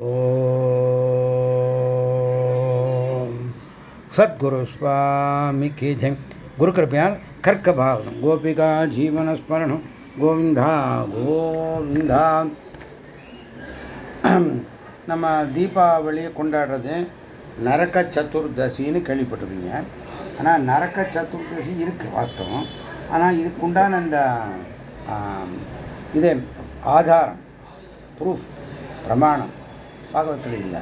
ஓம். சத்குரு சுவாமி கே ஜெய். குரு கிருப்பையால் கர்க்க பாவனம் கோபிகா ஜீவனஸ்மரணம். கோவிந்தா கோவிந்தா. நம்ம தீபாவளியை கொண்டாடுறது நரக்க சதுர்தசின்னு கேள்விப்பட்டிருக்கீங்க ஆனால் நரக்க சதுர்தசி இருக்குது வாஸ்தவம். ஆனால் இதுக்குண்டான அந்த இதே ஆதாரம் ப்ரூஃப் பிரமாணம் பாகவத்தில் இல்லை.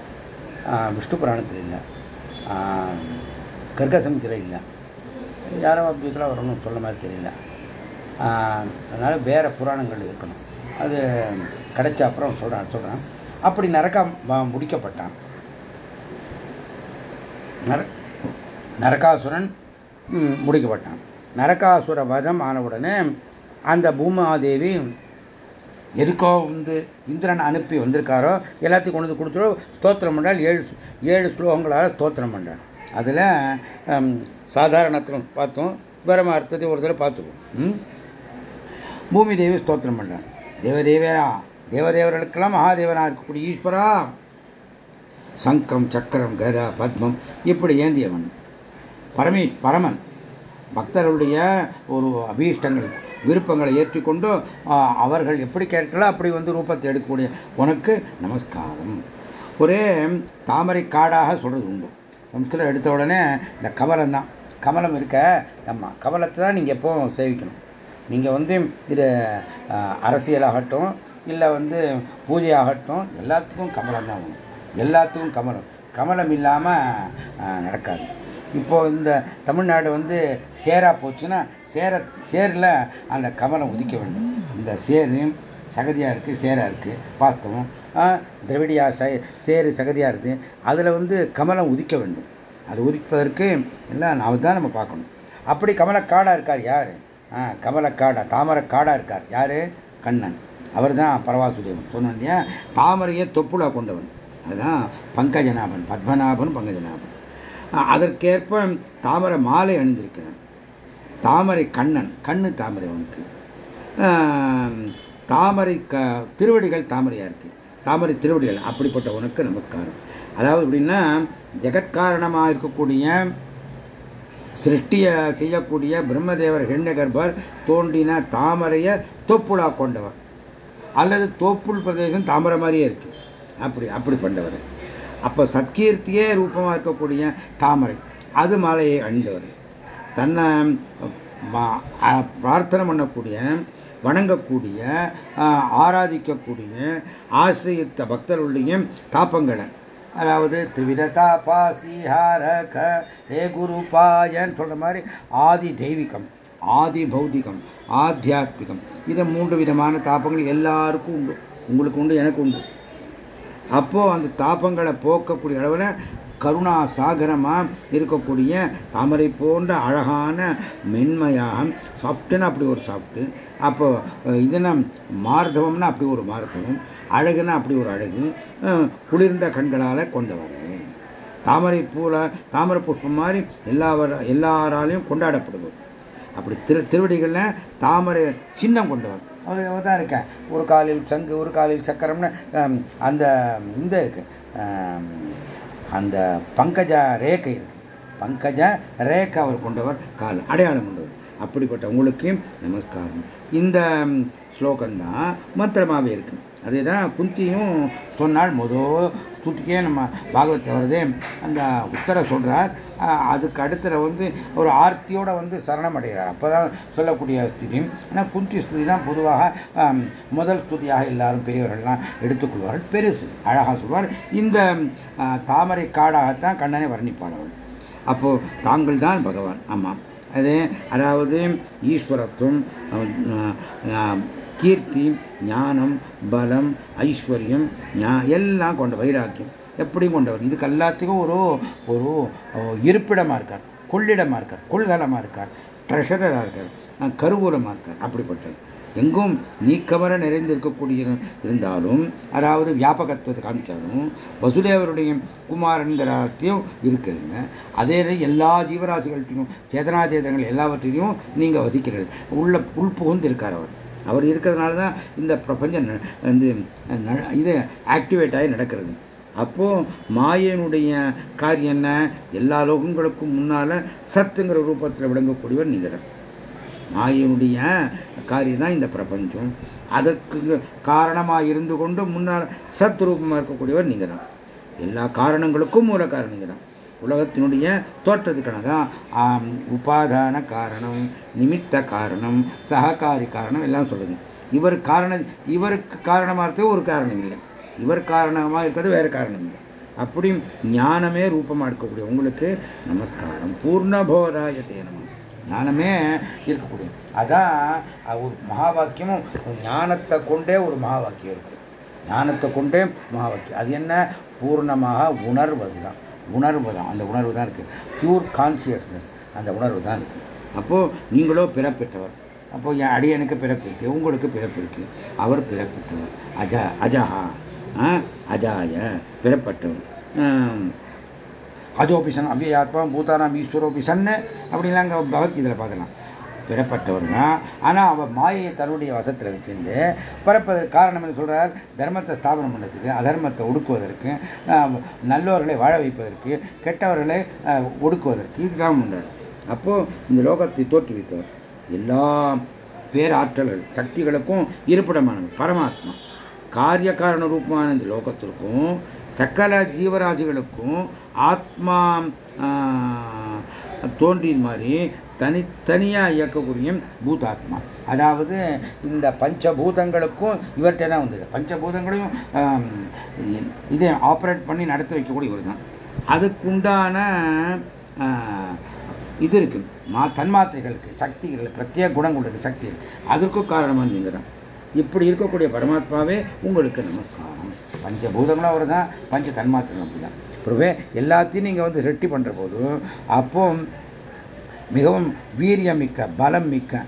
விஷ்ணு புராணத்தில் இல்லை. கர்கசமத்தில் இல்லை. யாரோ அபியத்தில் வரணும்னு சொல்ல மாதிரி தெரியல. அதனால் வேறு புராணங்கள் இருக்கணும். அது கிடைச்ச அப்புறம் சொல்கிறான் சொல்கிறான் அப்படி நரக்க முடிக்கப்பட்டான். நர நரகாசுரன் முடிக்கப்பட்டான். நரகாசுர வதம் ஆனவுடனே அந்த பூமாதேவி எதுக்கோ வந்து இந்திரன் அனுப்பி வந்திருக்காரோ எல்லாத்தையும் கொண்டு வந்து கொடுத்துரும் ஸ்தோத்திரம் பண்ணால் ஏழு ஏழு ஸ்லோகங்களால் ஸ்தோத்திரம் பண்ணுறேன் அதில் சாதாரணத்தில் பார்த்தோம். வேற அர்த்தத்தை ஒரு தடவை பார்த்துருவோம் பூமி தேவி ஸ்தோத்திரம் பண்ணுறேன் தேவதேவரா தேவதேவர்களுக்கெல்லாம் மகாதேவனாக இருக்கக்கூடிய ஈஸ்வரா. சங்கம் சக்கரம் கதா பத்மம் இப்படி ஏந்தியவன். பரமே பரமன். பக்தர்களுடைய ஒரு அபீஷ்டங்கள். விருப்பங்களை ஏற்றிக்கொண்டு அவர்கள் எப்படி கேட்கலாம் அப்படி வந்து ரூபத்தை எடுக்கக்கூடிய உனக்கு நமஸ்காரம். ஒரே தாமரை காடாக சொல்றது உண்டு. சம்ஸ்கிருதம் எடுத்த உடனே இந்த கமலம் தான் கமலம் இருக்க நம்ம கமலத்தை தான் நீங்கள் எப்போ சேவிக்கணும். நீங்கள் வந்து இது அரசியலாகட்டும் இல்லை வந்து பூஜை ஆகட்டும் எல்லாத்துக்கும் கமலம் தான் வேணும் எல்லாத்துக்கும் கமலம். கமலம் இல்லாமல் நடக்காது. இப்போ இந்த தமிழ்நாடு வந்து சேரா போச்சுன்னா சேர சேரில் அந்த கமலம் உதிக்க வேண்டும். இந்த சேரு சகதியாக இருக்குது சேராக இருக்குது வாஸ்தவம். திரவிடியா சேரு சகதியாக இருக்குது அதில் வந்து கமலம் உதிக்க வேண்டும். அது உதிப்பதற்கு எல்லாம் நான் தான் நம்ம பார்க்கணும். அப்படி கமலக்காடாக இருக்கார் யார்? கமலக்காடா தாமரக்காடாக இருக்கார். யார்? கண்ணன். அவர் தான் பரவாசுதேவன். சொன்னோம் இல்லையா தாமரையை தொப்புலா கொண்டவன். அதுதான் பங்கஜநாபன் பத்மநாபன் பங்கஜநாபன். அதற்கேற்ப தாமரை மாலை அணிந்திருக்கிறான். தாமரை கண்ணன் கண்ணு தாமரை உனக்கு தாமரை க திருவடிகள் தாமரையாக இருக்குது தாமரை திருவடிகள் அப்படிப்பட்ட உனக்கு நமஸ்காரம். அதாவது எப்படின்னா ஜெகத்காரணமாக இருக்கக்கூடிய சிருஷ்டியை செய்யக்கூடிய பிரம்மதேவர் ஹெண்ணகர்பர் தோன்றின தாமரையை தொப்புலா கொண்டவர். அல்லது தோப்புள் பிரதேசம் தாமரை மாதிரியே இருக்கு. அப்படி அப்படி பண்ணவர். அப்போ சத்கீர்த்தியே ரூபமாக இருக்கக்கூடிய தாமரை அது மாலையை அணிந்தவர். தன்னை பிரார்த்தனை பண்ணக்கூடிய வணங்கக்கூடிய ஆராதிக்கக்கூடிய ஆசிரியத்த பக்தர்களுடைய தாப்பங்களை. அதாவது திரிவிரதா க ஏ குரு பாயன்னு சொல்கிற மாதிரி ஆதி தெய்வீகம் ஆதி பௌதிகம் ஆத்தியாத்மிகம். இது மூன்று விதமான தாப்பங்கள் எல்லாருக்கும் உண்டு. உங்களுக்கு உண்டு எனக்கு உண்டு. அப்போது அந்த தாப்பங்களை போக்கக்கூடிய அளவில் கருணா சாகரமாக இருக்கக்கூடிய தாமரை போன்ற அழகான மென்மையாக சாஃப்ட்டுன்னு அப்படி ஒரு சாஃப்ட்டு அப்போ இதுனா மார்தவம்னா அப்படி ஒரு மார்தவம் அழகுன்னா அப்படி ஒரு அழகு. குளிர்ந்த கண்களால் கொண்டவர். தாமரை பூல தாமரை புஷ்பம் மாதிரி எல்லாவர எல்லாராலையும் கொண்டாடப்படுவது. அப்படி திரு திருவடிகளில் தாமரை சின்னம் கொண்டவர். அவர் தான் இருக்கேன் ஒரு காலில் சங்கு ஒரு காலில் சக்கரம்னு அந்த இந்த இருக்கு. அந்த பங்கஜா ரேகை இருக்கு. பங்கஜா ரேகை அவர் கொண்டவர் கால் அடையாளம் கொண்டவர். அப்படிப்பட்ட உங்களுக்கு நமஸ்காரம். இந்த ஸ்லோகம்தான் மந்திரமாகவே இருக்கு. அதே தான் குந்தியும் சொன்னால் மொதல் ஸ்துதிக்கே நம்ம பாகவத்தை வருது அந்த உத்தர சொல்கிறார் அதுக்கு அடுத்த வந்து ஒரு ஆர்த்தியோட வந்து சரணம் அடைகிறார் அப்போதான் சொல்லக்கூடிய ஸ்துதி. ஆனால் குந்தி ஸ்துதினா தான் பொதுவாக முதல் ஸ்துதியாக எல்லாரும் பெரியவர்கள்லாம் எடுத்துக்கொள்வார்கள். பெருசு அழகாக சொல்வார். இந்த தாமரை காடாகத்தான் கண்ணனை வர்ணிப்பானவன் அப்போ தாங்கள் தான் பகவான். ஆமாம் அது அதாவது ஈஸ்வரத்துவம் கீர்த்தி ஞானம் பலம் ஐஸ்வர்யம் எல்லாம் கொண்ட வைராக்கியம். எப்படி கொண்டவர். இதுக்கு எல்லாத்துக்கும் ஒரு ஒரு இருப்பிடமாக இருக்கார். கொள்ளிடமாக இருக்கார். கொள்கலமாக இருக்கார். ட்ரெஷரராக இருக்கார். கருவூலமாக இருக்கார். அப்படிப்பட்டது எங்கும் நீக்கமர நிறைந்திருக்கக்கூடிய இருந்தாலும் அதாவது வியாபகத்தை காமிச்சாலும் வசுதேவருடைய குமாரன்கிறத்தையும் இருக்குதுங்க அதே எல்லா ஜீவராசிகள்கிட்டையும் சேதனா சேதனங்கள் எல்லாவற்றையும் நீங்கள் வசிக்கிறீர்கள். உள்ள உள் புகுந்து இருக்கார் அவர். அவர் இருக்கிறதுனால தான் இந்த பிரபஞ்சம் வந்து இது ஆக்டிவேட் ஆகி நடக்கிறது. அப்போ மாயனுடைய காரியம் என்ன? எல்லா லோகங்களுக்கும் முன்னால சத்துங்கிற ரூபத்தில் விளங்கக்கூடியவர் நீங்க மாயனுடைய காரியம் தான் இந்த பிரபஞ்சம். அதற்கு காரணமாக இருந்து கொண்டு முன்னால் சத் ரூபமாக இருக்கக்கூடியவர் நீங்க தான் எல்லா காரணங்களுக்கும் மூல காரணம் தான் உலகத்தினுடைய தோற்றத்துக்கான தான் உபாதான காரணம் நிமித்த காரணம் சககாரி காரணம் எல்லாம் சொல்லுங்க. இவர் காரணம் இவருக்கு காரணமாக இருக்கிறது ஒரு காரணம் இல்லை. இவர் காரணமாக இருக்கிறது வேற காரணம் இல்லை. அப்படி ஞானமே ரூபமாக இருக்கக்கூடிய உங்களுக்கு நமஸ்காரம் பூர்ணபோதாய தேனம் ஞானமே இருக்கக்கூடிய. அதான் ஒரு மகா வாக்கியமும் ஞானத்தை கொண்டே ஒரு மகா வாக்கியம் இருக்கு. ஞானத்தை கொண்டே மகா வாக்கியம் அது என்ன? பூர்ணமாக உணர்வது தான் உணர்வு தான் அந்த உணர்வு தான் இருக்கு. பியூர் கான்சியஸ்னஸ் அந்த உணர்வு தான் இருக்கு. அப்போ நீங்களோ பிறப்பெற்றவர். அப்போ என் அடியனுக்கு பிறப்பு இருக்கு. உங்களுக்கு பிறப்பு இருக்கு. அவர் பிறப்பெற்றவர். அஜா அஜஹா. அஜாய பிறப்பட்டவர் அஜோபிசன் அவ்வியாத்மா பூதானாம் ஈஸ்வரோபிசன் அப்படின்லாம் அங்கே பகவத்கீதையில் பார்க்கலாம். பிறப்பட்டவர் தான் ஆனால் அவள் மாயையை தன்னுடைய வசத்தில் வச்சிருந்து பிறப்பதற்கு காரணம் என்ன சொல்கிறார் தர்மத்தை ஸ்தாபனம் பண்ணுறதுக்கு அதர்மத்தை ஒடுக்குவதற்கு நல்லவர்களை வாழ வைப்பதற்கு கெட்டவர்களை ஒடுக்குவதற்கு இதுக்காக பண்ணுறார் அப்போது இந்த லோகத்தை தோற்றுவித்தவர் எல்லா பேராற்றல்கள் சக்திகளுக்கும் இருப்பிடமானவர் பரமாத்மா. காரிய காரண ரூபமான இந்த லோகத்திற்கும் சக்கல ஜீவராஜிகளுக்கும் ஆத்மா தோன்றின் மாதிரி தனித்தனியாக இயக்கக்கூடிய பூதாத்மா. அதாவது இந்த பஞ்சபூதங்களுக்கும் இவர்கிட்ட தான் வந்தது. பஞ்சபூதங்களையும் இதை ஆப்ரேட் பண்ணி நடத்தி வைக்கக்கூடிய இவர் தான் அதுக்குண்டான இது இருக்கு. மா தன்மாத்திரைகளுக்கு சக்திகள் பிரத்யேக குணங்கள் இருக்கு சக்தி அதற்கும் காரணமாக நீங்கள் தான். இப்படி இருக்கக்கூடிய பரமாத்மாவே உங்களுக்கு நமஸ்காரம். பஞ்சபூதங்களும் அவர் தான் பஞ்ச தன்மாத்திரம் அப்படி தான் பிறவே எல்லாத்தையும் நீங்கள் வந்து ரெட்டி பண்ணுற போது அப்போ மிகவும் வீரியம் மிக்க பலம் மிக்க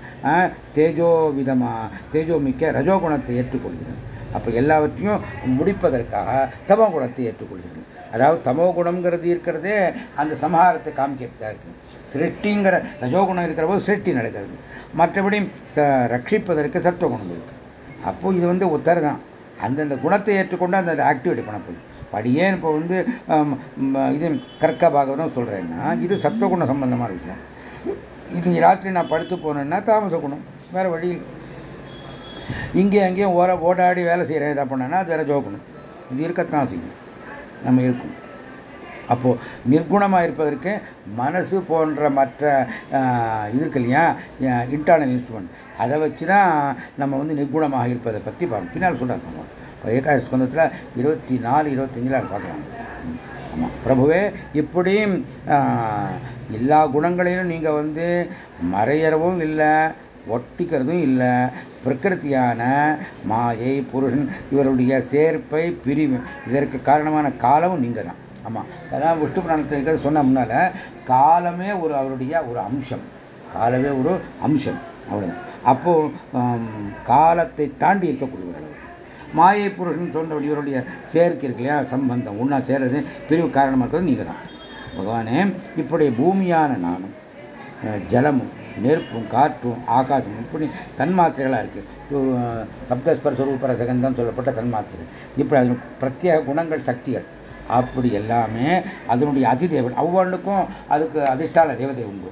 தேஜோ தேஜோமிக்க தேஜோ மிக்க ரஜோகுணத்தை ஏற்றுக்கொள்கிறது. அப்போ எல்லாவற்றையும் முடிப்பதற்காக தமோ குணத்தை ஏற்றுக்கொள்கிறது. அதாவது தமோ குணம்ங்கிறது இருக்கிறதே அந்த சமஹாரத்தை காமிக்கிறதா இருக்கு. சிருஷ்டிங்கிற ரஜோகுணம் இருக்கிற போது சிருஷ்டி நடக்கிறது மற்றபடி ரட்சிப்பதற்கு சத்துவகுணம் இருக்குது அப்போ இது வந்து ஒத்தர் தான் அந்தந்த குணத்தை ஏற்றுக்கொண்டு அந்த ஆக்டிவேட் பண்ண போகுது. படியே இப்போ வந்து இது கற்க பாகவதம் சொல்கிறேன்னா இது சத்துவகுண சம்பந்தமான விஷயம். இது ராத்திரி நான் படுத்து போனேன்னா தாமச குணம் வேறு வழியில் இங்கே அங்கேயும் ஓர ஓடாடி வேலை செய்கிறேன் இதை பண்ணேன்னா அது ரஜோகுணம் இது இருக்கத்தான் செய்யும். நம்ம இருக்கும். அப்போது நிர்குணமாக இருப்பதற்கு மனசு போன்ற மற்ற இது இருக்கு இல்லையா? இன்டர்னல் இன்ஸ்ட்ருமெண்ட் அதை வச்சு தான் நம்ம வந்து நிர்குணமாக இருப்பதை பற்றி பார்க்கணும். பின்னால் சொல்கிறாங்க ஏகாதசி ஸ்கந்தத்தில் இருபத்தி நாலு இருபத்தஞ்சில் அதை பார்க்கலாம். ஆமாம் பிரபுவே இப்படி எல்லா குணங்களையும் நீங்கள் வந்து மறையறவும் இல்லை ஒட்டிக்கிறதும் இல்லை பிரகிருத்தியான மாயை புருஷன் இவருடைய சேர்ப்பை பிரிவு இதற்கு காரணமான காலமும் நீங்கள் தான் ஆமாம் அதான் விஷ்ணு புராணத்தில் இருக்கிறது சொன்ன முன்னால் காலமே ஒரு அவருடைய ஒரு அம்சம். காலமே ஒரு அம்சம். அவ்வளோதான் அப்போ காலத்தை தாண்டி இருக்கக்கூடியவர்கள் மாயை புருஷன் சொன்ன இவருடைய சேர்க்கை இருக்கு இல்லையா சம்பந்தம். ஒன்றா சேர்றது பிரிவு காரணமாக இருக்கிறது நீங்கள் தான் பகவானே இப்படி பூமியான நானும் ஜலமும் நெருப்பும் காற்றும் ஆகாசமும் இப்படி தன்மாத்திரைகளாக இருக்குது சப்தஸ்பர் ரூபர சகந்தம் சொல்லப்பட்ட தன்மாத்திரைகள் இப்படி அது பிரத்யேக குணங்கள் சக்திகள். அப்படி எல்லாமே அதனுடைய அதிதேவன் ஒவ்வொன்றுக்கும் அதுக்கு அதிர்ஷ்டான தேவதை உண்டு.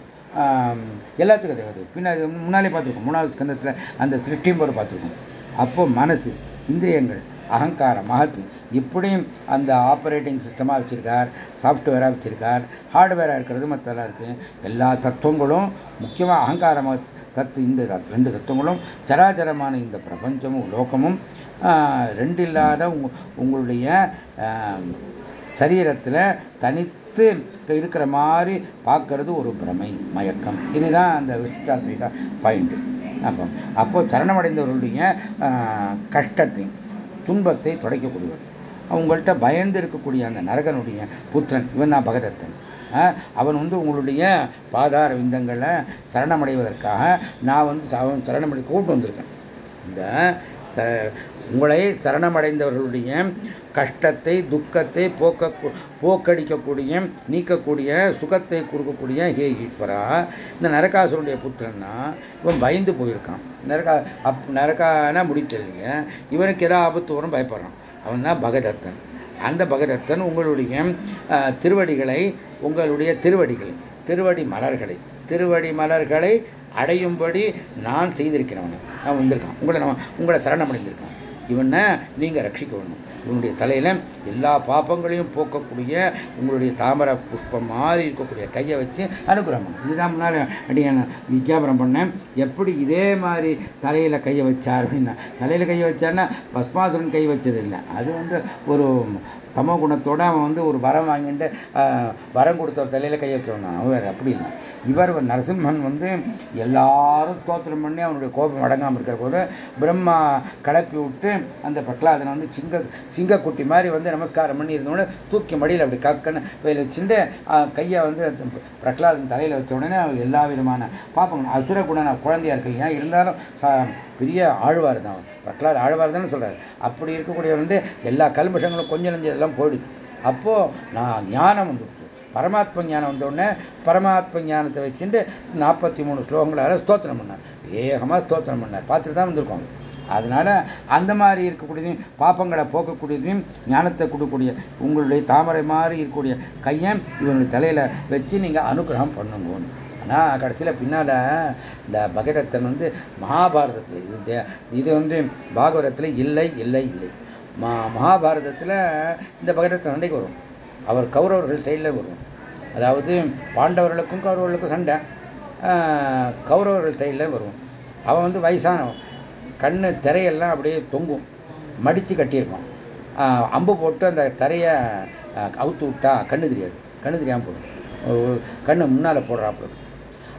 எல்லாத்துக்கும் தேவதை பின்னாடி முன்னாலே பார்த்துருக்கோம். மூணாவது ஸ்கந்தத்தில் அந்த சிருஷ்டியும் போது பார்த்துருக்கோம். அப்போ மனசு இந்திரியங்கள் அகங்காரம் மகத்து இப்படியும் அந்த ஆப்ரேட்டிங் சிஸ்டமாக வச்சுருக்கார் சாஃப்ட்வேராக வச்சுருக்கார் ஹார்ட்வேராக இருக்கிறது மற்றெல்லாம் இருக்குது எல்லா தத்துவங்களும் முக்கியமாக அகங்காரமாக தத்து இந்த ரெண்டு தத்துவங்களும் சராச்சரமான இந்த பிரபஞ்சமும் லோகமும் ரெண்டு இல்லாத உங்களுடைய சரீரத்தில் தனித்து இருக்கிற மாதிரி பார்க்கறது ஒரு பிரமை மயக்கம். இதுதான் அந்த விசிஷ்டாத்மிகா பாயிண்ட்டு அப்போ அப்போ சரணமடைந்தவர்களுடைய கஷ்டத்தை துன்பத்தை துடைக்கக்கூடியவர். அவங்கள்ட்ட பயந்து இருக்கக்கூடிய அந்த நரகனுடைய புத்திரன் இவன் தான் பகதத்தன். அவன் வந்து உங்களுடைய பாதார விந்தங்களை சரணமடைவதற்காக நான் வந்து அவன் சரணமடை கூட்டு வந்திருக்கேன். இந்த உங்களை சரணமடைந்தவர்களுடைய கஷ்டத்தை துக்கத்தை போக்க போக்கடிக்கக்கூடிய நீக்கக்கூடிய சுகத்தை கொடுக்கக்கூடிய ஹே ஈஸ்வரா இந்த நரகாசுரனுடைய புத்திரன்னா இவன் பயந்து போயிருக்கான். நரகா அப் நரகானா முடிச்சதுங்க இவனுக்கு ஏதாவது ஆபத்து வரும் பயப்படுறான். அவன் தான் பகதத்தன். அந்த பகதத்தன் உங்களுடைய திருவடிகளை உங்களுடைய திருவடிகளை திருவடி மலர்களை திருவடி மலர்களை அடையும்படி நான் செய்திருக்கிறவன். அவன் வந்திருக்கான். உங்களை நான் உங்களை சரணம் அடைந்திருக்கான் இவனை நீங்கள் ரட்சிக்க வேணும் இவனுடைய தலையில் எல்லா பாப்பங்களையும் போக்கக்கூடிய உங்களுடைய தாமரை புஷ்பம் மாதிரி இருக்கக்கூடிய கையை வச்சு அனுகிரகம் இதுதான் முன்னால் நான் விஜாபனம் பண்ணேன். எப்படி இதே மாதிரி தலையில் கையை வச்சார் அப்படின்னா தலையில் கையை வச்சார்னா பஸ்மாசுரன் கை வச்சது இல்லை அது வந்து ஒரு தமோ குணத்தோடு அவன் வந்து ஒரு வரம் வாங்கிட்டு வரம் கொடுத்த ஒரு தலையில் கை வைக்கணும். அவன் வேறு அப்படி இல்லை. இவர் நரசிம்மன் வந்து எல்லாரும் தோத்திரம் பண்ணி அவனுடைய கோபம் அடங்காமல் இருக்கிற போது பிரம்மா கிளப்பி விட்டு அந்த பிரகலாதனை வந்து சிங்க சிங்கக்குட்டி மாதிரி வந்து நமஸ்காரம் பண்ணி இருந்தோடனே தூக்கி மடியில் அப்படி கக்கன்னு வச்சுட்டு கையை வந்து பிரகலாதன் தலையில் வச்ச உடனே எல்லா விதமான பார்ப்போம் அசுர குண குழந்தையா இருக்கு இல்லையா? இருந்தாலும் பெரிய ஆழ்வார் தான் பிரகலாத் ஆழ்வார் தானே சொல்கிறார் அப்படி இருக்கக்கூடியவர் வந்து எல்லா கல்மஷங்களும் கொஞ்சம் நஞ்சம் எல்லாம் போயிடுச்சு அப்போது நான் ஞானம் வந்து பரமாத்ம ஞானம் வந்தோடனே பரமாத்ம ஞானத்தை வச்சுட்டு நாற்பத்தி மூணு ஸ்லோகங்களால் ஸ்தோத்திரம் பண்ணார். வேகமாக ஸ்தோத்திரம் பண்ணார். பார்த்துட்டு தான் வந்திருக்கோம். அதனால அந்த மாதிரி இருக்கக்கூடியதையும் பாப்பங்களை போக்கக்கூடியதையும் ஞானத்தை கொடுக்கக்கூடிய உங்களுடைய தாமரை மாதிரி இருக்கக்கூடிய கையை இவனுடைய தலையில் வச்சு நீங்கள் அனுகிரகம் பண்ணுங்க ஆனால் கடைசியில் பின்னால் இந்த பகதத்தன் வந்து மகாபாரதத்தில் இது இது வந்து பாகவதத்தில் இல்லை இல்லை இல்லை. மா மகாபாரதத்தில் இந்த பகதத்தன் அன்றைக்கு வரும். அவர் கௌரவர்கள் ஸ்டைலில் வரும். அதாவது பாண்டவர்களுக்கும் கௌரவர்களுக்கும் சண்டை. கௌரவர்கள் ஸ்டைலில் வரும். அவன் வந்து வயசானவன். கண்ணு திரையெல்லாம் அப்படியே தொங்கும். மடித்து கட்டியிருப்பான். அம்பு போட்டு அந்த தரையை அவுத்து விட்டா கண்ணு தெரியாது. கண்ணு தெரியாமல் போடும் கண்ணு முன்னால் போடுறாப்புல.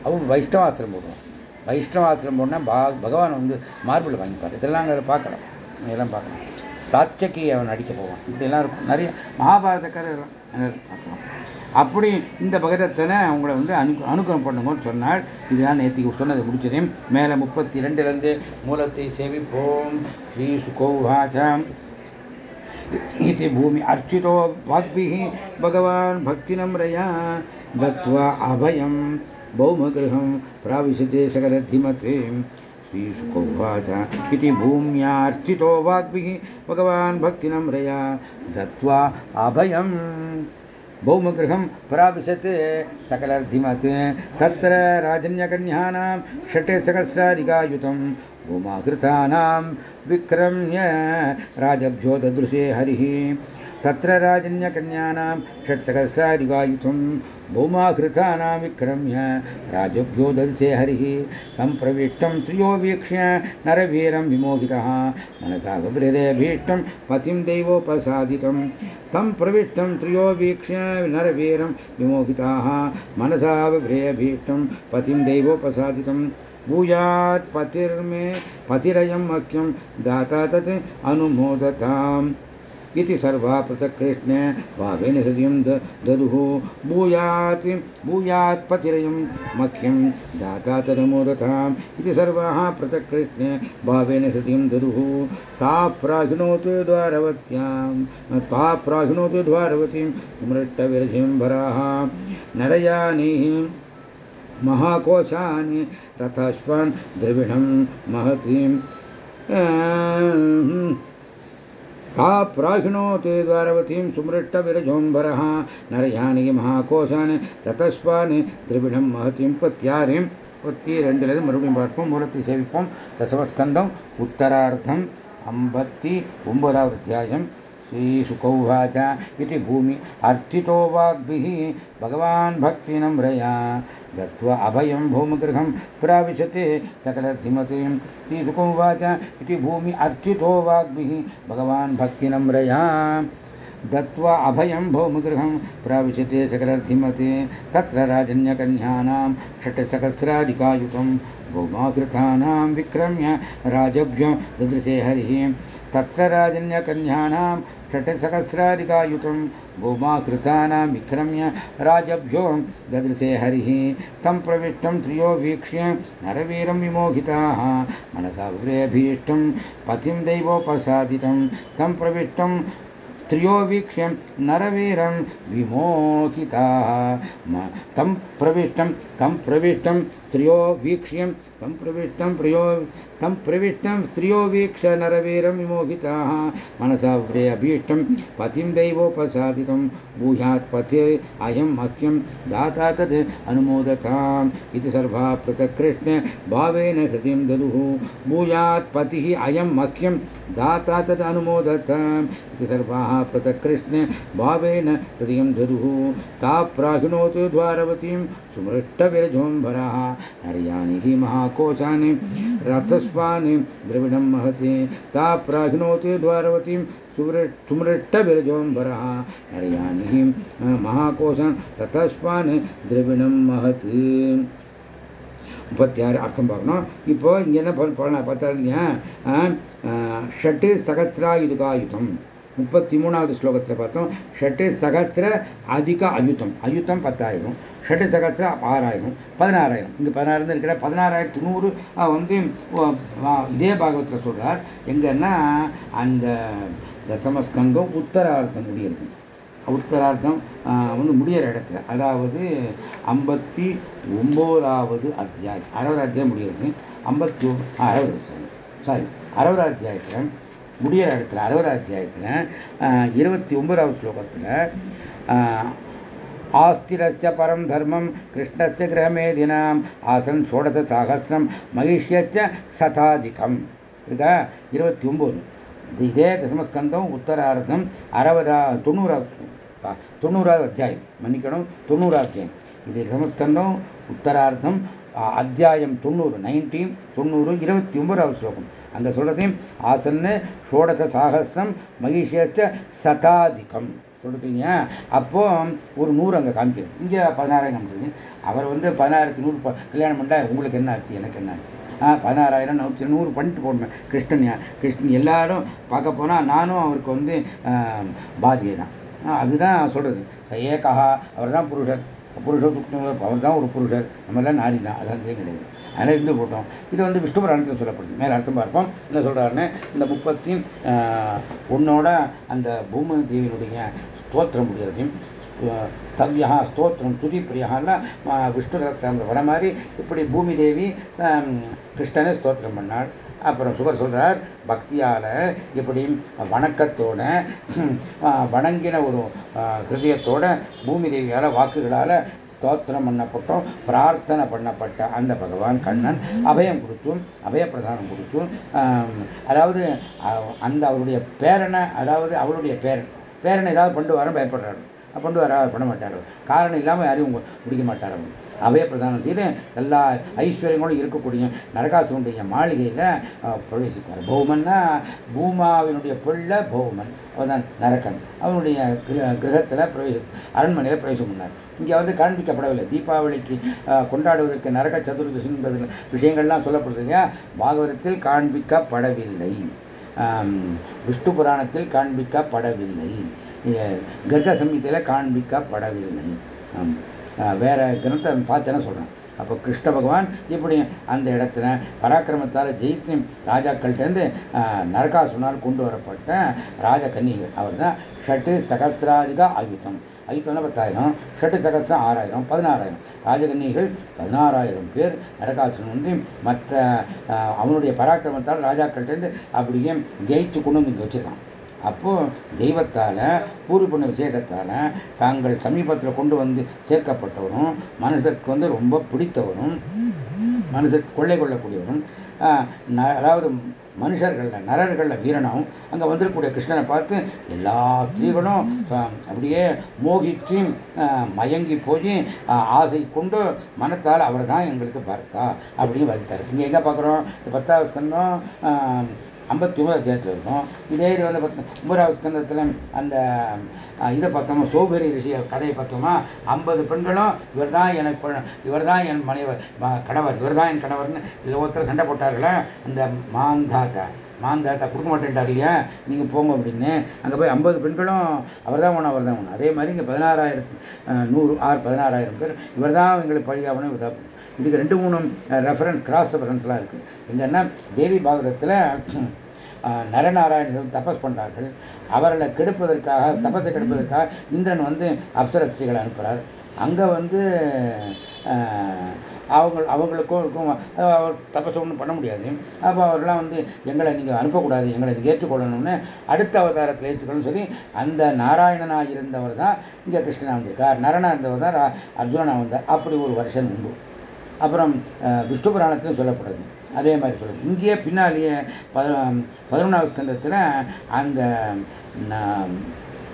அவன் வைஷ்ணவாசிரம் போடுவான். வைஷ்ணவாசிரம் போடனா பா பகவான் வந்து மார்பிள் வாங்கிப்பார். இதெல்லாம் அங்கே பார்க்கலாம். இதெல்லாம் பார்க்கலாம். சாத்தியக்கு அவன் அடிக்க போவான். இப்படிலாம் இருக்கும். நிறைய மகாபாரத கதை அப்படி இந்த பகதத்தனை அவங்கள வந்து அனு அனுகிரம் பண்ணுங்கன்னு சொன்னால் இதுதான் நேற்றுக்கு சொன்னது. முடிச்சதே. மேலே முப்பத்தி ரெண்டுலேருந்து மூலத்தை சேவிப்போம். ஸ்ரீ சுகோவாச்சம். இது பூமி அர்ச்சிதோ வாக்பி பகவான் பக்தி நம்ரயா தத்வா அபயம். பௌமகிருகம் பிராவிசதே சகரதிமத்தே सकलधिमते श्रीशुकोवाच इति भूम्यार्चितो वाग्भिः। भगवान् भक्तिनम्रया दत्त्वा अभयम्। भौमगृहं प्राविशत् सकलर्धिमत्। तत्र राजन्यकन्यानां षट् सहस्राधिकायुतं भूमाकृतानां विक्रम्य राजभ्यो ददृशे हरिः। तत्र राजन्यकन्यानां षट्सहस्राधिकायुतं भूमाकृतानां विक्रम्य राजभ्यो ददृशे हरिः तं प्रविष्टं त्रियो वीक्ष्य नरवीरं विमोहितः। मनसा विभृदेभीष्टं पतिं दैवोपसादितं। तं प्रविष्टं त्रियो वीक्ष्य नरवीरं विमोहिताः। मनसा विभ्रेयभीष्टं पतिं दैवोपसादितं। भूयात् पतिर्मे पतिरयं मह्यं दाता तत् अनुमोदताम्। इति सर्वा पृथक् कृष्णे भावेन हृदयं ददुः। भूयात् भूयात् पतिरयं मह्यं दाता तदमोदताम् इति सर्वाः पृथक् कृष्णे भावेन हृदयं ददुः। ता प्राहिणोतु द्वारवत्यां ता प्राहिणोतु द्वारवतीं मृष्टविरधिं भराः। नरयानीः महाकोशानि रथाश्वान् द्रविणं महतीं ता प्राहिणोते द्वारवतीं सुमृष्टविरजोम्बरः நரயானி மகாகோஷான் ரதஸ்வான் திரிவிடம் மகத்தியும் முப்பத்தியாறு முப்பத்தி ரெண்டுலேருந்து மறுபடியும் பார்ப்போம் மூலத்தை சேவிப்போம் தசமஸ்கந்தம் உத்தரார்த்தம் ஐம்பத்தி ஒன்பதாவது அத்தியாயம் श्रीशुकौवाच इति भूमि अर्थितो वाग्भिः भगवान् भक्तिनम्रया दत्त्वा अभयं भौमगृहं प्राविशते सकलधिमतीं। श्रीशुकौवाच इति भूमि अर्थितो वाग्भिः भगवान् भक्तिनम्रया दत्त्वा अभयं भौमगृहं प्रविशते सकलर्धिमते तत्र राजन्यकन्यानां षट्सहस्राधिकायुतं भौमाकृतानां विक्रम्य राजभ्यो ददृशे हरिः। तत्र राजन्यकन्यानां षट्सहस्राधिकायुतं भूमाकृतानां विक्रम्य राजभ्यो ददृशे हरिः। तं प्रविष्टं त्रियो वीक्ष्य नरवीरं विमोहिताः मनसा विभ्रेभीष्टं पतिं दैवोपसादितं। तं प्रविष्टं त्रियो वीक्ष्य नरवीरं विमोहिताः तं प्रविष्टं तं प्रविष्टं त्रियो वीक्ष्यं तं प्रविष्टं प्रियो तं प्रविष्टं स्त्रियो वीक्ष नरवीरं विमोहिताः। मनसा व्रे अभीष्टं पतिं दैवोपसादितं भूयात् पथे अयं मह्यं दाता तद् अनुमोदताम्। इति सर्वा पृथक् कृष्ण भावेन हृदिं ददुः। भूयात् पतिः अयं मह्यं दाता तद् अनुमोदताम्। इति सर्वाः पृथक् कृष्ण भावेन हृदयं ददुः। ता प्राहिणोतु द्वारवतीं सुमृष्टविरजोम्भरः हर्याणि महाकोशानि रथस्वानि द्रविडं महति ता प्राहिणोति द्वारवतीं सुमृष्टविरजोम्बरः हर्याणि महाकोशान् ரதஸ்வான் திரவிணம் மகத்து முப்பத்தி ஆறு அர்த்தம் பார்க்கணும் இப்போ இங்க என்ன பண்ண பார்த்தா இல்லையா ஷட்டு சகசிராயுதுகாயுதம் முப்பத்தி மூணாவது ஸ்லோகத்தில் பார்த்தோம் ஷட்டு சகசிர அதிக அயுத்தம். அயுத்தம் பத்தாயிரம். ஷட்டு சகசிர ஆறாயிரம். பதினாறாயிரம். இங்கே பதினாயிரம் இருக்கிற பதினாறாயிரத்து நூறு வந்து இதே பாகவத்தில் சொல்கிறார் எங்கன்னா அந்த தசமஸ்கந்தம் உத்தரார்த்தம் முடியறது. உத்தரார்த்தம் வந்து முடிகிற இடத்துல. அதாவது ஐம்பத்தி ஒம்போதாவது அத்தியாயம். அறுபது அத்தியாயம் முடிகிறது ஐம்பத்தி அறுபது சாரி அறுபது அத்தியாயத்தில் முடிகிற இடத்துல அறுபது அத்தியாயத்தில் இருபத்தி ஒன்பதாவது ஸ்லோகத்தில் ஆஸ்திரஸ்ய பரம் தர்மம் கிருஷ்ணஸ்ய கிரகமேதினாம் ஆசன் சோடச சாகசிரம் மகிஷ்யச்ச சதாதிகம். இருக்கா? இருபத்தி ஒம்பது இதே தசமஸ்கந்தம் உத்தரார்த்தம் அறுபதா தொண்ணூறாவது தொண்ணூறாவது அத்தியாயம். மன்னிக்கணும் தொண்ணூறாவது அத்தியாயம். இது தசமஸ்கந்தம் உத்தரார்த்தம் அத்தியாயம் தொண்ணூறு நைன்டீன் தொண்ணூறு இருபத்தி ஒன்பதாவது ஸ்லோகம். அங்கே சொல்றதையும் ஆசன்னு ஷோடச சாகசிரம் மகிஷேச்ச சதாதிகம் சொல்றீங்க? அப்போ ஒரு நூறு அங்கே காமிக்கிறது. இங்கே பதினாறாயிரம் காமிக்கிறது. அவர் வந்து பதினாயிரத்தி நூறு கல்யாணம் பண்ணா உங்களுக்கு என்ன ஆச்சு எனக்கு என்ன ஆச்சு? ஆ பதினாறாயிரம் நூற்றி நூறு பண்ணிட்டு போடணும். கிருஷ்ணன் கிருஷ்ணன் எல்லாரும் பார்க்க போனால் நானும் அவருக்கு வந்து பாதியை தான் அதுதான் சொல்கிறது ஏகா அவர் தான் புருஷர். புருஷர் அவர் தான் ஒரு புருஷர். நம்மளாம் நாரி தான் அதான் கிடையாது. அதனால் இருந்து போட்டோம். இது வந்து விஷ்ணு புராணத்தில் சொல்லப்படுது. மேலே அர்த்தம் பார்ப்போம். என்ன சொல்கிறாருன்னு இந்த முப்பத்தி உன்னோட அந்த பூமி தேவியினுடைய ஸ்தோத்திரம் முடிகிறதையும் தவ்யா ஸ்தோத்திரம் துதி பிரியாலாம் விஷ்ணு ரத்னம் வர மாதிரி இப்படி பூமி தேவி கிருஷ்ணனை ஸ்தோத்திரம் பண்ணாள். அப்புறம் சுகர் சொல்றார் பக்தியால இப்படி வணக்கத்தோட வணங்கின ஒரு ஹிருதயத்தோட பூமி தேவியால் வாக்குகளால ஸ்தோத்திரம் பண்ணப்பட்டோம் பிரார்த்தனை பண்ணப்பட்ட அந்த பகவான் கண்ணன் அபயம் கொடுத்தும் அபய பிரதானம் கொடுத்தும் அதாவது அந்த அவருடைய பேரனை அதாவது அவருடைய பேரன். பேரனை ஏதாவது கொண்டு வர பயப்படுறாரு. கொண்டு வர பண்ண மாட்டார். காரணம் இல்லாமல் யாரையும் முடிக்க மாட்டார். அவர் பிரதானம் செய்து எல்லா ஐஸ்வர்யங்களும் இருக்கக்கூடிய நரகாசுடைய மாளிகையில் பிரவேசிப்பார். பௌமன்னா பூமாவினுடைய பொல்ல பௌமன். அவன் நரக்கன் அவனுடைய கிரகத்தில் பிரவேசி அரண்மனையில் பிரவேசம் பண்ணார். இங்கே வந்து காண்பிக்கப்படவில்லை. தீபாவளிக்கு கொண்டாடுவதற்கு நரக சதுர்தசி என்பது விஷயங்கள்லாம் சொல்லப்படுது இல்லையா? பாகவதத்தில் காண்பிக்கப்படவில்லை. விஷ்ணு புராணத்தில் காண்பிக்கப்படவில்லை. கர்க சமீதியில் காண்பிக்கப்படவில்லை. வேற கிரந்தத்தை பார்த்தேன்னு சொல்கிறேன் அப்போ கிருஷ்ண பகவான் இப்படி அந்த இடத்துல பராக்கிரமத்தால் ஜெயித்து ராஜாக்கள்கிட்டேருந்து நரகாசுனால் கொண்டு வரப்பட்ட ராஜ கன்னிகள் அவர் தான் ஷட்டு சகசிராதிகா ஆயுத்தம். ஆயுதம்னா பத்தாயிரம்? ஷட்டு சகசிரம் ஆறாயிரம் பதினாறாயிரம். ராஜகன்னிகள் பதினாறாயிரம் பேர் நரகாசுரன் வந்து மற்ற அவனுடைய பராக்கிரமத்தால் ராஜாக்கள்கிட்டேருந்து அப்படியே ஜெயித்து கொண்டு வந்து இங்கே வச்சுருக்கான். அப்போ தெய்வத்தால பூர்வ பண்ண தாங்கள் சமீபத்தில் கொண்டு வந்து சேர்க்கப்பட்டவரும் மனதிற்கு வந்து ரொம்ப பிடித்தவரும் மனுஷருக்கு கொள்ளை கொள்ளக்கூடியவரும் அதாவது மனுஷர்களில் நரர்களில் வீரனாகவும் அங்கே வந்திருக்கக்கூடிய கிருஷ்ணனை பார்த்து எல்லா ஸ்திரீகளும் அப்படியே மோகிச்சு மயங்கி போய் ஆசை கொண்டு மனத்தால் அவர் தான் எங்களுக்கு பர்த்தா அப்படின்னு வருத்தார் இங்கே எங்கே பார்க்குறோம்? பத்தாவது ஸ்கந்தம் ஐம்பத்தி ஒன்பது அத்தியாயத்தில் இருக்கும். இதே இது வந்து பத்து ஒன்பதாவது ஸ்கந்தத்தில் அந்த இதை பார்த்தோமா சோபரி ரிஷி கதையை பார்த்தோமா ஐம்பது பெண்களும் இவர் தான் எனக்கு இவர் தான் என் மனைவர் கணவர் இவர் தான் என் கணவர்னு இதில் ஒருத்தர் சண்டை போட்டார்களே அந்த மாந்தாத்தா மாந்தாத்தா கொடுக்க மாட்டேன்ட்டார் இல்லையா நீங்கள் போங்க அப்படின்னு. அங்கே போய் ஐம்பது பெண்களும் அவர் தான் ஒன்று அவர் தான் ஒன்று அதே மாதிரி இங்கே பதினாறாயிரத்து நூறு ஆறு பதினாறாயிரம் பேர் இவர் தான் எங்களுக்கு பழியாகணும் இவர் தான் இதுக்கு ரெண்டு மூணு ரெஃபரன்ஸ் கிராஸ் ரெஃபரன்ஸ்லாம் இருக்குது எங்கன்னா தேவி பாகவதத்தில் நரநாராயணர்கள் தபஸ் பண்ணுறார்கள் அவர்களை கெடுப்பதற்காக தபஸை கெடுப்பதற்காக இந்திரன் வந்து அப்சரஸ்திகளை அனுப்புகிறார் அங்கே வந்து அவங்க அவங்களுக்கும் இருக்கும் தபஸ் ஒன்றும் பண்ண முடியாது. அப்போ அவர்லாம் வந்து எங்களை நீங்கள் அனுப்பக்கூடாது எங்களை நீங்கள் ஏற்றுக்கொள்ளணும்னு அடுத்த அவதாரத்தில் ஏற்றுக்கணும்னு சொல்லி அந்த நாராயணனாக இருந்தவர் தான் இங்கே கிருஷ்ணனாக வந்திருக்கார் நரனா இருந்தவர் தான் அர்ஜுனனாக வந்தார். அப்படி ஒரு வருஷம் உண்டு. அப்புறம் விஷ்ணு புராணத்திலும் சொல்லப்படுது அதே மாதிரி சொல்லுது இங்கேயே பின்னாலேயே பதினொன்றாவது ஸ்கந்தத்தில் அந்த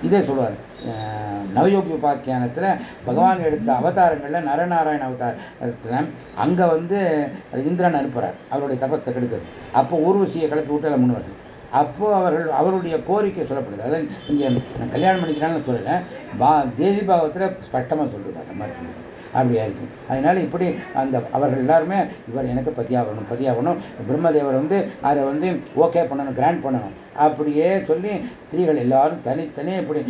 இதே சொல்லுவார். நவயோகி உபாக்கியானத்தில் பகவான் எடுத்த அவதாரங்களில் நரநாராயண அவதாரத்தில் அங்கே வந்து இந்திரன் அனுப்புகிறார் அவருடைய தபத்தை கெடுக்கிறது. அப்போ ஊர்வசியை கிளப்பி விட்டு முன்னுவார் அப்போ அவர்கள் அவருடைய கோரிக்கை சொல்லப்படுது. அதாவது இங்கே நான் கல்யாணம் பண்ணிக்கிறான்னு சொல்லலை. பா தேசி பாகவத்தில் ஸ்பஷ்டமாக சொல்லுது அந்த மாதிரி அப்படியா இருக்கும் அதனால இப்படி அந்த அவர்கள் எல்லாருமே இவர் எனக்கு பதியாகணும் பதியாகணும். பிரம்மதேவர் வந்து அதை வந்து ஓகே பண்ணணும் கிராண்ட் பண்ணணும். அப்படியே சொல்லி ஸ்திரீகள் எல்லாரும் தனித்தனியே இப்படி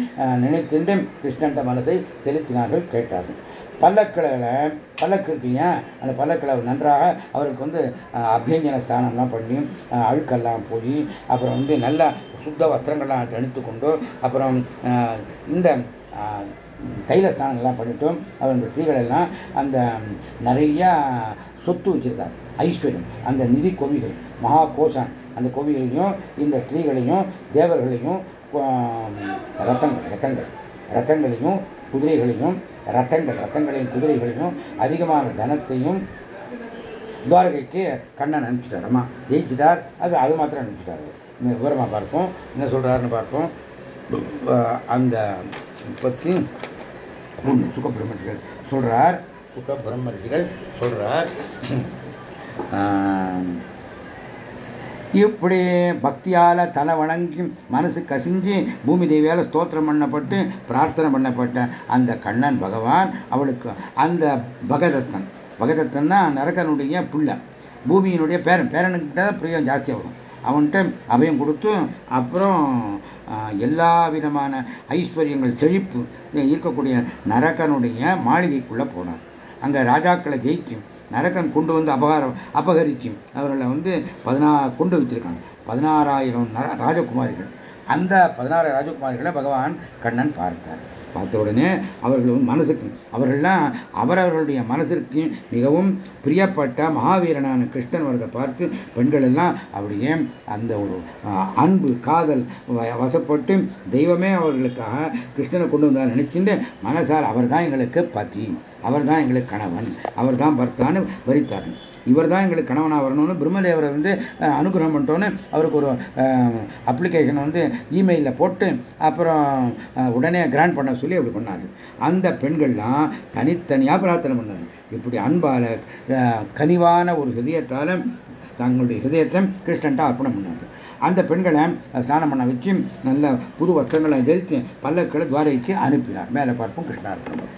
நினைத்துண்டு கிருஷ்ணன்ட மனதை செலுத்தினார்கள் கேட்டார்கள். பல்லக்கிழல பல்லக்கு இருக்கு அந்த பல்லக்கிழ நன்றாக அவருக்கு வந்து அபியஞ்சன ஸ்தானம்லாம் பண்ணி அழுக்கெல்லாம் போய் அப்புறம் வந்து நல்ல சுத்த வஸ்திரங்கள்லாம் தணித்து கொண்டு அப்புறம் இந்த தைல ஸ்நானங்கள்லாம் பண்ணிட்டோம். அவர் அந்த ஸ்திரீகள் எல்லாம் அந்த நிறையா சொத்து வச்சிருக்கார். ஐஸ்வர்யம். அந்த நிதி கோவிகள் மகா கோஷான். அந்த கோவிலையும் இந்த ஸ்திரீகளையும் தேவர்களையும் ரத்தங்கள் ரத்தங்கள். ரத்தங்களையும் குதிரைகளையும் ரத்தங்கள் ரத்தங்களையும் குதிரைகளையும் அதிகமான தனத்தையும் துவாரகைக்கு கண்ணன் அனுப்பிச்சிட்டார். அம்மா ஜெயிச்சிட்டார். அது அது மாத்திரம் அனுப்பிச்சிட்டார் விவரமாக பார்ப்போம். என்ன சொல்றாருன்னு பார்ப்போம். அந்த பற்றி சுக பிரம்மர்ஷிகள் சொல்றார். சுக பிரம்மர்ஷிகள் சொல்றார். இப்படி பக்தியால தலை வணங்கி மனசு கசிஞ்சு பூமி தேவியால் ஸ்தோத்திரம் பண்ணப்பட்டு பிரார்த்தனை பண்ணப்பட்ட அந்த கண்ணன் பகவான் அவளுக்கு அந்த பகதத்தன். பகதத்தன் தான் நரகனுடைய புள்ள. பூமியினுடைய பேரன். பேரனுக்கிட்ட பிரியம் ஜாஸ்தியாக வரும். அவன்கிட்ட அபயம் கொடுத்து அப்புறம் எல்லா விதமான ஐஸ்வர்யங்கள் செழிப்பு இருக்கக்கூடிய நரகனுடைய மாளிகைக்குள்ளே போனார் அங்கே ராஜாக்களை ஜெயிக்கும் நரகன் கொண்டு வந்து அபகாரம் அபகரிக்கும். அவர்களை வந்து பதினா கொண்டு வச்சிருக்காங்க பதினாறாயிரம் ராஜகுமாரிகள். அந்த பதினாறு ராஜகுமாரிகளை பகவான் கண்ணன் பார்த்தார். பார்த்த உடனே அவர்கள் மனசுக்கு அவர்கள்லாம் அவரவர்களுடைய மனசிற்கு மிகவும் பிரியப்பட்ட மகாவீரனான கிருஷ்ணன் வரதை பார்த்து பெண்கள் எல்லாம் அப்படியே அந்த ஒரு அன்பு காதல் வசப்பட்டு தெய்வமே அவர்களுக்காக கிருஷ்ணனை கொண்டு வந்தார் நினைச்சுட்டு மனசால் அவர் தான் எங்களுக்கு பதி அவர் தான் எங்களுக்கு கணவன் அவர் தான் பர்த்தான்னு வரித்தார்கள் இவர் தான் எங்களுக்கு கணவனாக வரணும்னு பிரம்மதேவரை வந்து அனுகிரகம் பண்ணிட்டோன்னு அவருக்கு ஒரு அப்ளிகேஷன் வந்து இமெயிலில் போட்டு அப்புறம் உடனே கிராண்ட் பண்ண சொல்லி அப்படி பண்ணாரு. அந்த பெண்கள்லாம் தனித்தனியாக பிரார்த்தனை பண்ணாரு இப்படி அன்பால் கனிவான ஒரு ஹிருதயத்தால் தங்களுடைய ஹிருதயத்தை கிருஷ்ணன்ட்ட அர்ப்பணம் பண்ணாங்க. அந்த பெண்களை ஸ்நானம் பண்ண வச்சு நல்ல புது வஸ்திரங்களை தரித்து பல்லக்களை துவாரைக்கு அனுப்பினார். மேலே பார்ப்போம் கிருஷ்ணார்ப்பணம்.